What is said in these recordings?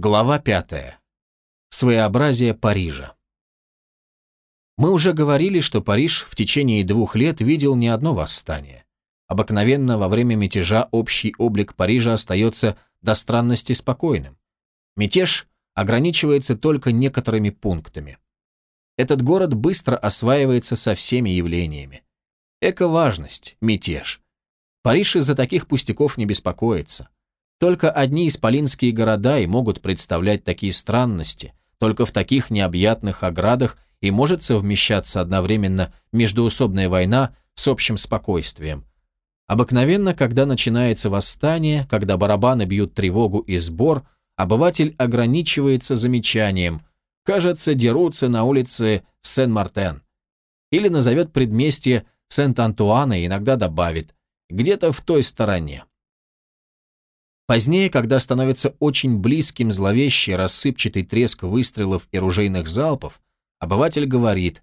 Глава 5. Своеобразие Парижа. Мы уже говорили, что Париж в течение двух лет видел не одно восстание. Обыкновенно во время мятежа общий облик Парижа остается до странности спокойным. Мятеж ограничивается только некоторыми пунктами. Этот город быстро осваивается со всеми явлениями. Эко-важность, мятеж. Париж из-за таких пустяков не беспокоится. Только одни исполинские города и могут представлять такие странности, только в таких необъятных оградах и может совмещаться одновременно междуусобная война с общим спокойствием. Обыкновенно, когда начинается восстание, когда барабаны бьют тревогу и сбор, обыватель ограничивается замечанием «кажется, дерутся на улице Сен-Мартен» или назовет предместье Сент-Антуана и иногда добавит «где-то в той стороне». Позднее, когда становится очень близким зловещий рассыпчатый треск выстрелов и ружейных залпов, обыватель говорит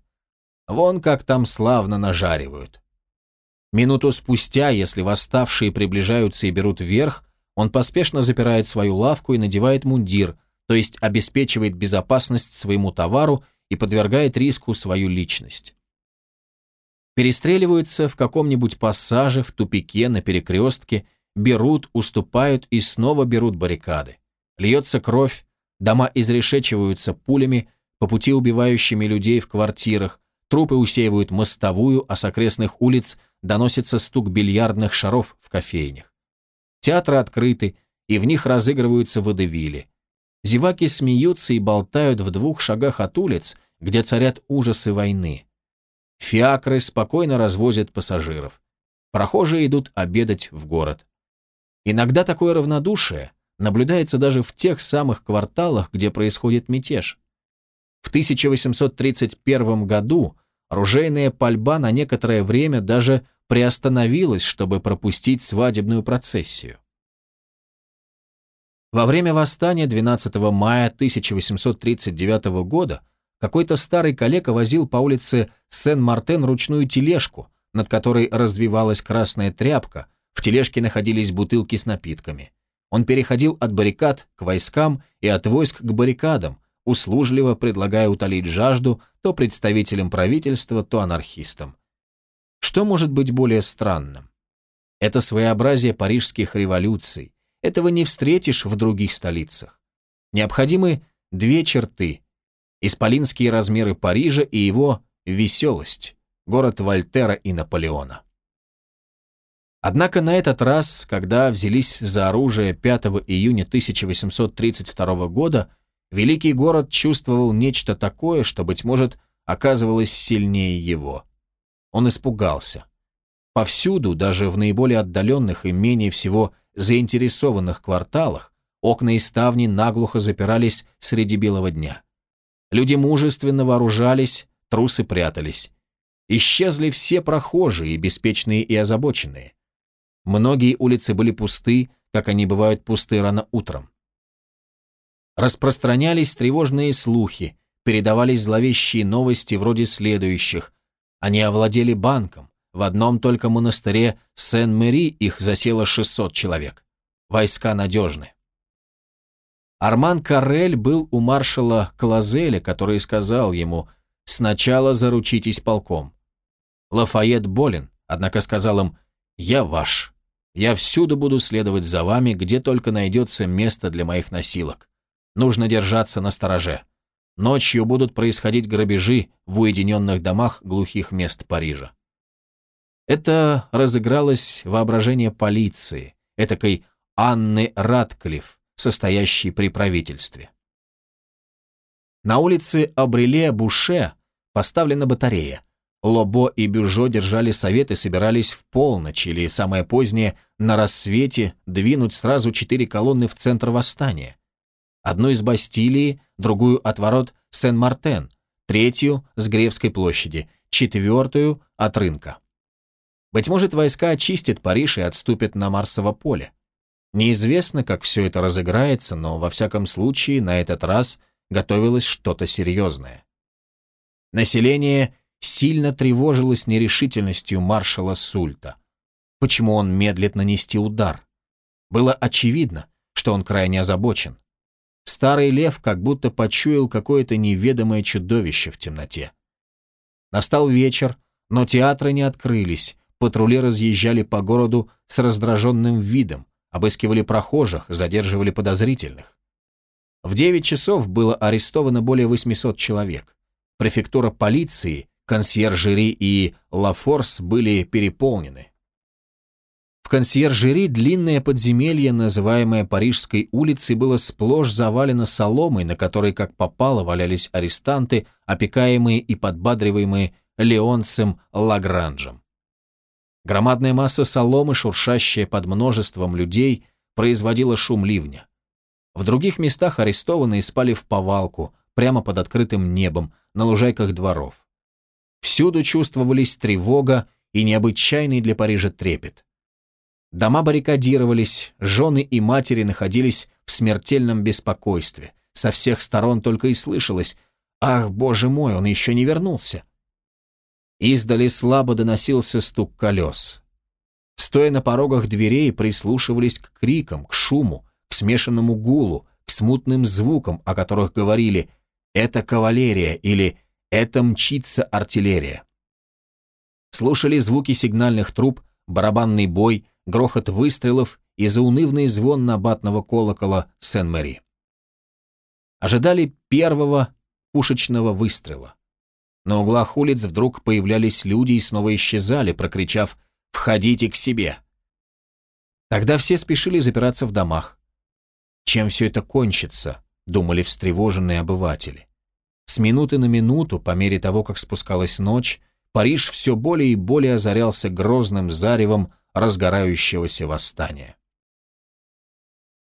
«Вон как там славно нажаривают». Минуту спустя, если восставшие приближаются и берут верх, он поспешно запирает свою лавку и надевает мундир, то есть обеспечивает безопасность своему товару и подвергает риску свою личность. Перестреливаются в каком-нибудь пассаже, в тупике, на перекрестке – берут, уступают и снова берут баррикады. Льется кровь, дома изрешечиваются пулями, по пути убивающими людей в квартирах, трупы усеивают мостовую, а с окрестных улиц доносится стук бильярдных шаров в кофейнях. Театры открыты, и в них разыгрываются водевили. Зеваки смеются и болтают в двух шагах от улиц, где царят ужасы войны. Фиакры спокойно развозят пассажиров. Прохожие идут обедать в город. Иногда такое равнодушие наблюдается даже в тех самых кварталах, где происходит мятеж. В 1831 году оружейная пальба на некоторое время даже приостановилась, чтобы пропустить свадебную процессию. Во время восстания 12 мая 1839 года какой-то старый калека возил по улице Сен-Мартен ручную тележку, над которой развивалась красная тряпка, тележке находились бутылки с напитками. Он переходил от баррикад к войскам и от войск к баррикадам, услужливо предлагая утолить жажду то представителям правительства, то анархистам. Что может быть более странным? Это своеобразие парижских революций. Этого не встретишь в других столицах. Необходимы две черты. Исполинские размеры Парижа и его веселость, город Вольтера и Наполеона. Однако на этот раз, когда взялись за оружие 5 июня 1832 года, великий город чувствовал нечто такое, что, быть может, оказывалось сильнее его. Он испугался. Повсюду, даже в наиболее отдаленных и менее всего заинтересованных кварталах, окна и ставни наглухо запирались среди белого дня. Люди мужественно вооружались, трусы прятались. Исчезли все прохожие, беспечные и озабоченные. Многие улицы были пусты, как они бывают пусты рано утром. Распространялись тревожные слухи, передавались зловещие новости вроде следующих. Они овладели банком. В одном только монастыре Сен-Мэри их засело 600 человек. Войска надежны. Арман Карель был у маршала Клазеля, который сказал ему «Сначала заручитесь полком». Лафайет болен, однако сказал им «Я ваш». Я всюду буду следовать за вами, где только найдется место для моих носилок. Нужно держаться на стороже. Ночью будут происходить грабежи в уединенных домах глухих мест Парижа. Это разыгралось воображение полиции, этакой Анны Ратклифф, состоящей при правительстве. На улице Абреле-Буше поставлена батарея, Лобо и Бюжо держали совет и собирались в полночь или, самое позднее, на рассвете двинуть сразу четыре колонны в центр восстания. Одну из Бастилии, другую от ворот Сен-Мартен, третью с Гревской площади, четвертую от рынка. Быть может, войска очистят Париж и отступят на Марсово поле. Неизвестно, как все это разыграется, но во всяком случае на этот раз готовилось что-то серьезное. Население сильно тревожилась нерешительностью маршала Сульта. Почему он медлит нанести удар? Было очевидно, что он крайне озабочен. Старый лев как будто почуял какое-то неведомое чудовище в темноте. Настал вечер, но театры не открылись, патрули разъезжали по городу с раздраженным видом, обыскивали прохожих, задерживали подозрительных. В 9 часов было арестовано более 800 человек. Префектура полиции, консьержери и Лафорс были переполнены. В консьержери длинное подземелье, называемое Парижской улицей, было сплошь завалено соломой, на которой, как попало, валялись арестанты, опекаемые и подбадриваемые Леонцем Лагранжем. Громадная масса соломы, шуршащая под множеством людей, производила шум ливня. В других местах арестованные спали в повалку, прямо под открытым небом, на лужайках дворов. Всюду чувствовались тревога и необычайный для Парижа трепет. Дома баррикадировались, жены и матери находились в смертельном беспокойстве. Со всех сторон только и слышалось «Ах, боже мой, он еще не вернулся!» Издали слабо доносился стук колес. Стоя на порогах дверей, прислушивались к крикам, к шуму, к смешанному гулу, к смутным звукам, о которых говорили «это кавалерия» или «это мчится артиллерия». Слушали звуки сигнальных труб, барабанный бой, грохот выстрелов и заунывный звон набатного колокола Сен-Мэри. Ожидали первого пушечного выстрела. На углах улиц вдруг появлялись люди и снова исчезали, прокричав «Входите к себе!». Тогда все спешили запираться в домах. Чем все это кончится, думали встревоженные обыватели. С минуты на минуту, по мере того, как спускалась ночь, Париж все более и более озарялся грозным заревом разгорающегося восстания.